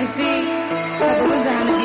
You see, I was